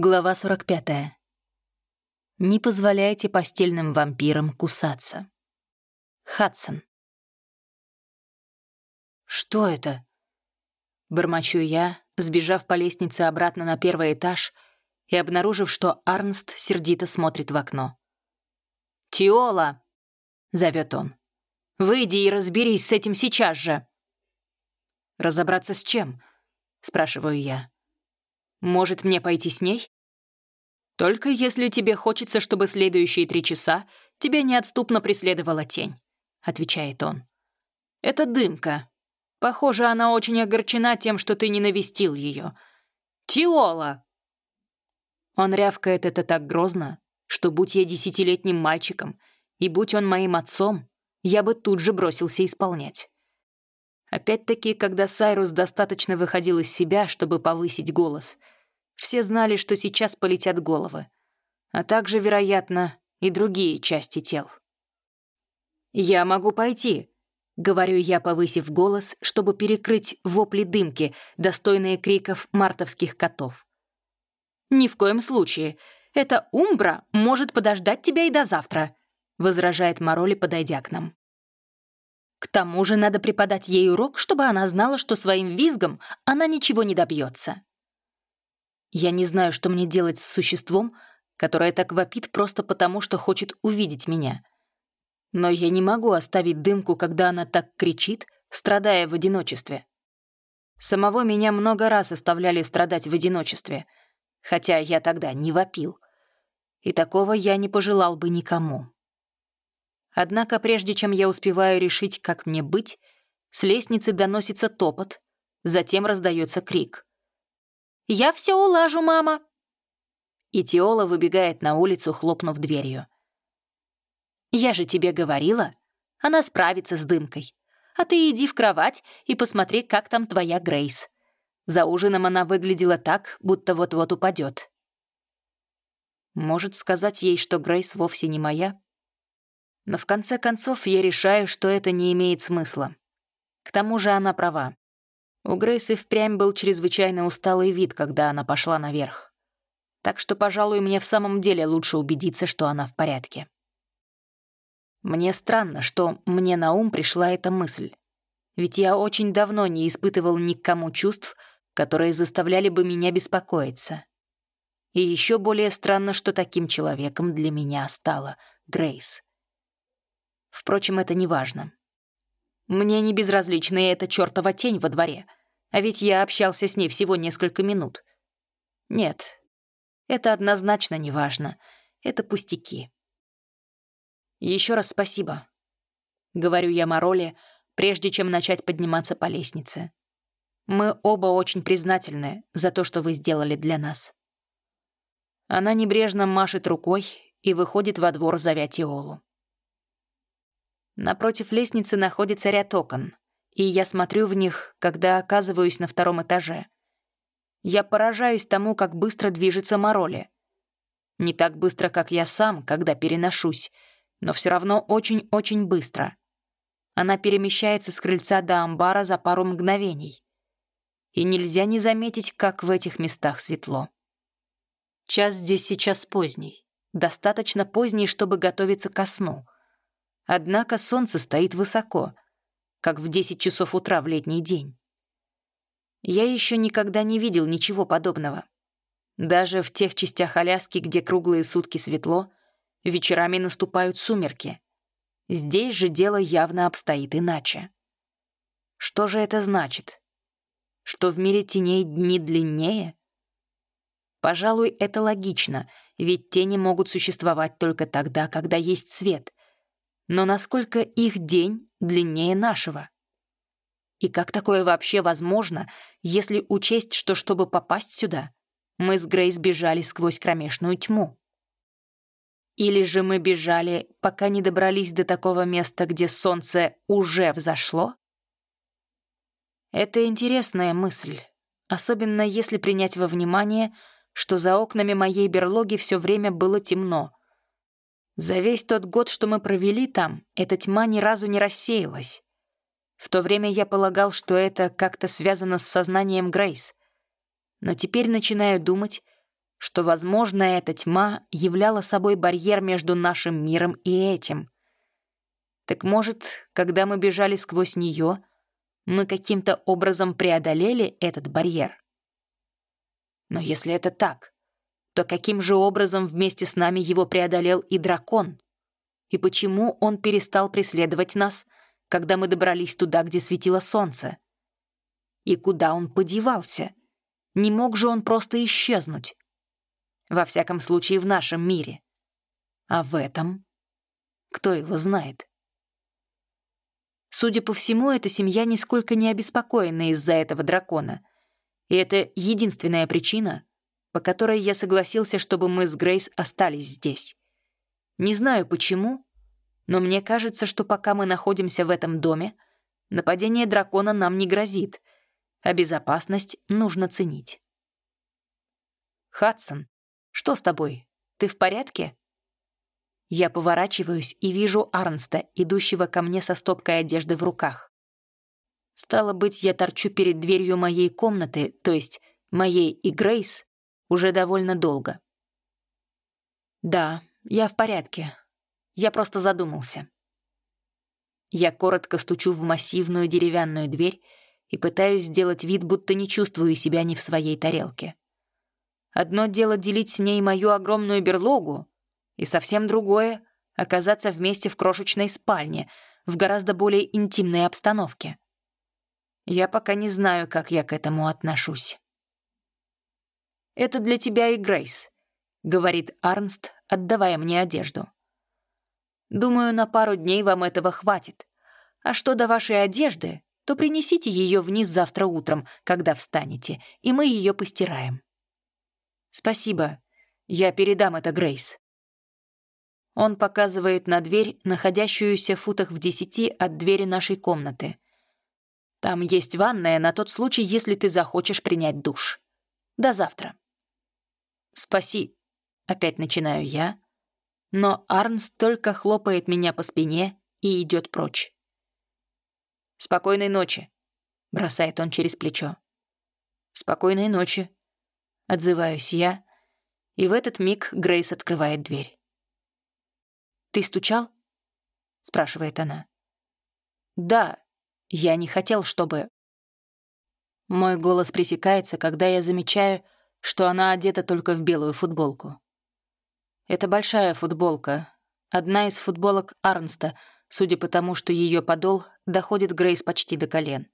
Глава 45. Не позволяйте постельным вампирам кусаться. Хадсон. «Что это?» Бормочу я, сбежав по лестнице обратно на первый этаж и обнаружив, что Арнст сердито смотрит в окно. «Тиола!» — зовет он. «Выйди и разберись с этим сейчас же!» «Разобраться с чем?» — спрашиваю я. Может, мне пойти с ней? Только если тебе хочется, чтобы следующие три часа тебя неотступно преследовала тень, отвечает он. Это дымка. Похоже, она очень огорчена тем, что ты не навестил ее. Тиола! Он рявкает это так грозно, что будь я десятилетним мальчиком, и будь он моим отцом, я бы тут же бросился исполнять. Опять-таки, когда Сайрус достаточно выходил из себя, чтобы повысить голос, все знали, что сейчас полетят головы, а также, вероятно, и другие части тел. «Я могу пойти», — говорю я, повысив голос, чтобы перекрыть вопли дымки, достойные криков мартовских котов. «Ни в коем случае. Эта Умбра может подождать тебя и до завтра», — возражает Мароли, подойдя к нам. К тому же надо преподать ей урок, чтобы она знала, что своим визгом она ничего не добьется. Я не знаю, что мне делать с существом, которое так вопит просто потому, что хочет увидеть меня. Но я не могу оставить дымку, когда она так кричит, страдая в одиночестве. Самого меня много раз оставляли страдать в одиночестве, хотя я тогда не вопил. И такого я не пожелал бы никому. Однако прежде чем я успеваю решить, как мне быть, с лестницы доносится топот, затем раздается крик. «Я все улажу, мама!» И Теола выбегает на улицу, хлопнув дверью. «Я же тебе говорила, она справится с дымкой. А ты иди в кровать и посмотри, как там твоя Грейс». За ужином она выглядела так, будто вот-вот упадет. Может сказать ей, что Грейс вовсе не моя? Но в конце концов я решаю, что это не имеет смысла. К тому же она права. У Грейс и впрямь был чрезвычайно усталый вид, когда она пошла наверх. Так что, пожалуй, мне в самом деле лучше убедиться, что она в порядке. Мне странно, что мне на ум пришла эта мысль. Ведь я очень давно не испытывал ни к кому чувств, которые заставляли бы меня беспокоиться. И еще более странно, что таким человеком для меня стала Грейс. Впрочем, это не важно. Мне не безразлична эта чертова тень во дворе, а ведь я общался с ней всего несколько минут. Нет, это однозначно не важно. Это пустяки. Еще раз спасибо. Говорю я Мароле, прежде чем начать подниматься по лестнице. Мы оба очень признательны за то, что вы сделали для нас. Она небрежно машет рукой и выходит во двор, зовя Тиолу. Напротив лестницы находится ряд окон, и я смотрю в них, когда оказываюсь на втором этаже. Я поражаюсь тому, как быстро движется Мороли. Не так быстро, как я сам, когда переношусь, но все равно очень-очень быстро. Она перемещается с крыльца до амбара за пару мгновений. И нельзя не заметить, как в этих местах светло. Час здесь сейчас поздний. Достаточно поздний, чтобы готовиться ко сну — Однако солнце стоит высоко, как в 10 часов утра в летний день. Я еще никогда не видел ничего подобного. Даже в тех частях Аляски, где круглые сутки светло, вечерами наступают сумерки. Здесь же дело явно обстоит иначе. Что же это значит? Что в мире теней дни длиннее? Пожалуй, это логично, ведь тени могут существовать только тогда, когда есть свет, но насколько их день длиннее нашего? И как такое вообще возможно, если учесть, что чтобы попасть сюда, мы с Грейс бежали сквозь кромешную тьму? Или же мы бежали, пока не добрались до такого места, где солнце уже взошло? Это интересная мысль, особенно если принять во внимание, что за окнами моей берлоги все время было темно, за весь тот год, что мы провели там, эта тьма ни разу не рассеялась. В то время я полагал, что это как-то связано с сознанием Грейс. Но теперь начинаю думать, что, возможно, эта тьма являла собой барьер между нашим миром и этим. Так может, когда мы бежали сквозь нее, мы каким-то образом преодолели этот барьер? Но если это так, то каким же образом вместе с нами его преодолел и дракон? И почему он перестал преследовать нас, когда мы добрались туда, где светило солнце? И куда он подевался? Не мог же он просто исчезнуть? Во всяком случае, в нашем мире. А в этом? Кто его знает? Судя по всему, эта семья нисколько не обеспокоена из-за этого дракона. И это единственная причина, по которой я согласился, чтобы мы с Грейс остались здесь. Не знаю почему, но мне кажется, что пока мы находимся в этом доме, нападение дракона нам не грозит, а безопасность нужно ценить. «Хадсон, что с тобой? Ты в порядке?» Я поворачиваюсь и вижу Арнста, идущего ко мне со стопкой одежды в руках. Стало быть, я торчу перед дверью моей комнаты, то есть моей и Грейс, уже довольно долго. «Да, я в порядке. Я просто задумался». Я коротко стучу в массивную деревянную дверь и пытаюсь сделать вид, будто не чувствую себя не в своей тарелке. Одно дело делить с ней мою огромную берлогу, и совсем другое — оказаться вместе в крошечной спальне, в гораздо более интимной обстановке. Я пока не знаю, как я к этому отношусь. «Это для тебя и Грейс», — говорит Арнст, отдавая мне одежду. «Думаю, на пару дней вам этого хватит. А что до вашей одежды, то принесите ее вниз завтра утром, когда встанете, и мы ее постираем». «Спасибо. Я передам это Грейс». Он показывает на дверь, находящуюся в футах в десяти от двери нашей комнаты. Там есть ванная на тот случай, если ты захочешь принять душ. До завтра. Спаси. Опять начинаю я. Но Арнс только хлопает меня по спине и идет прочь. «Спокойной ночи», — бросает он через плечо. «Спокойной ночи», — отзываюсь я, и в этот миг Грейс открывает дверь. «Ты стучал?» — спрашивает она. «Да, я не хотел, чтобы...» Мой голос пресекается, когда я замечаю, что она одета только в белую футболку. Это большая футболка, одна из футболок Арнста, судя по тому, что ее подол доходит Грейс почти до колен.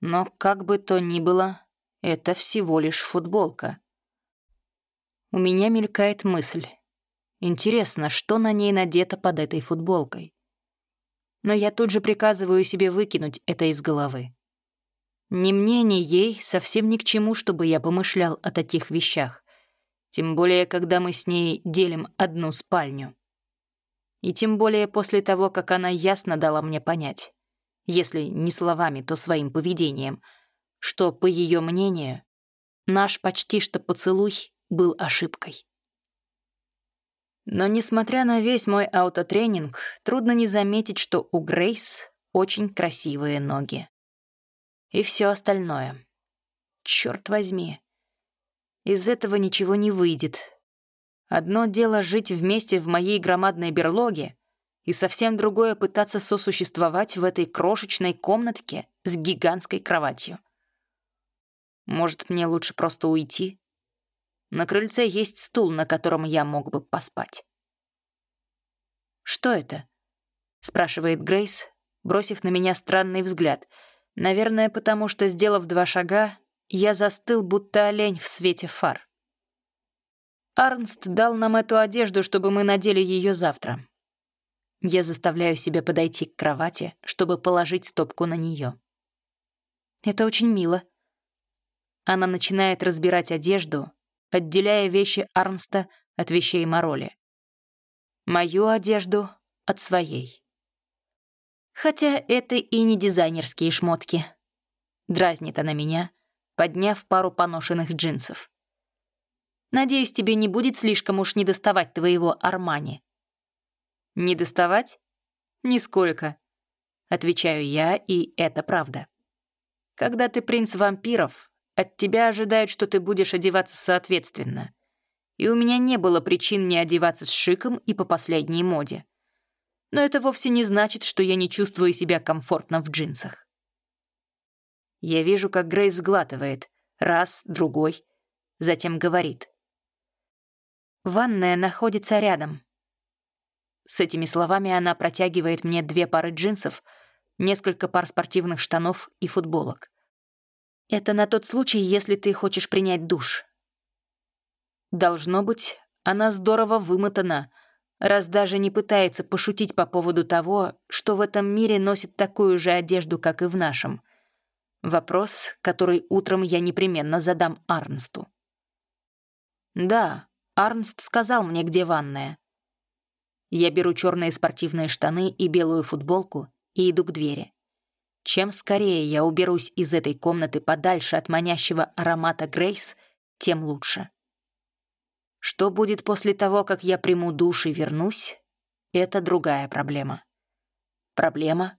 Но как бы то ни было, это всего лишь футболка. У меня мелькает мысль. Интересно, что на ней надето под этой футболкой? Но я тут же приказываю себе выкинуть это из головы. Ни мне, ни ей совсем ни к чему, чтобы я помышлял о таких вещах. Тем более, когда мы с ней делим одну спальню. И тем более после того, как она ясно дала мне понять, если не словами, то своим поведением, что, по ее мнению, наш почти что поцелуй был ошибкой. Но несмотря на весь мой аутотренинг, трудно не заметить, что у Грейс очень красивые ноги. И все остальное. Черт возьми. Из этого ничего не выйдет. Одно дело жить вместе в моей громадной берлоге, и совсем другое пытаться сосуществовать в этой крошечной комнатке с гигантской кроватью. Может, мне лучше просто уйти? На крыльце есть стул, на котором я мог бы поспать. «Что это?» — спрашивает Грейс, бросив на меня странный взгляд. Наверное, потому что, сделав два шага, я застыл, будто олень в свете фар. Арнст дал нам эту одежду, чтобы мы надели ее завтра. Я заставляю себя подойти к кровати, чтобы положить стопку на нее. Это очень мило. Она начинает разбирать одежду, отделяя вещи Арнста от вещей Мороли. Мою одежду от своей. Хотя это и не дизайнерские шмотки. Дразнит она меня, подняв пару поношенных джинсов. Надеюсь, тебе не будет слишком уж недоставать твоего Армани. Недоставать? Нисколько. Отвечаю я, и это правда. Когда ты принц вампиров, от тебя ожидают, что ты будешь одеваться соответственно. И у меня не было причин не одеваться с шиком и по последней моде. Но это вовсе не значит, что я не чувствую себя комфортно в джинсах. Я вижу, как Грейс сглатывает. Раз, другой. Затем говорит. «Ванная находится рядом». С этими словами она протягивает мне две пары джинсов, несколько пар спортивных штанов и футболок. Это на тот случай, если ты хочешь принять душ. Должно быть, она здорово вымотана, раз даже не пытается пошутить по поводу того, что в этом мире носит такую же одежду, как и в нашем. Вопрос, который утром я непременно задам Арнсту. Да, Арнст сказал мне, где ванная. Я беру черные спортивные штаны и белую футболку и иду к двери. Чем скорее я уберусь из этой комнаты подальше от манящего аромата Грейс, тем лучше. Что будет после того, как я приму душ и вернусь, это другая проблема. Проблема,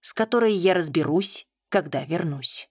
с которой я разберусь, когда вернусь.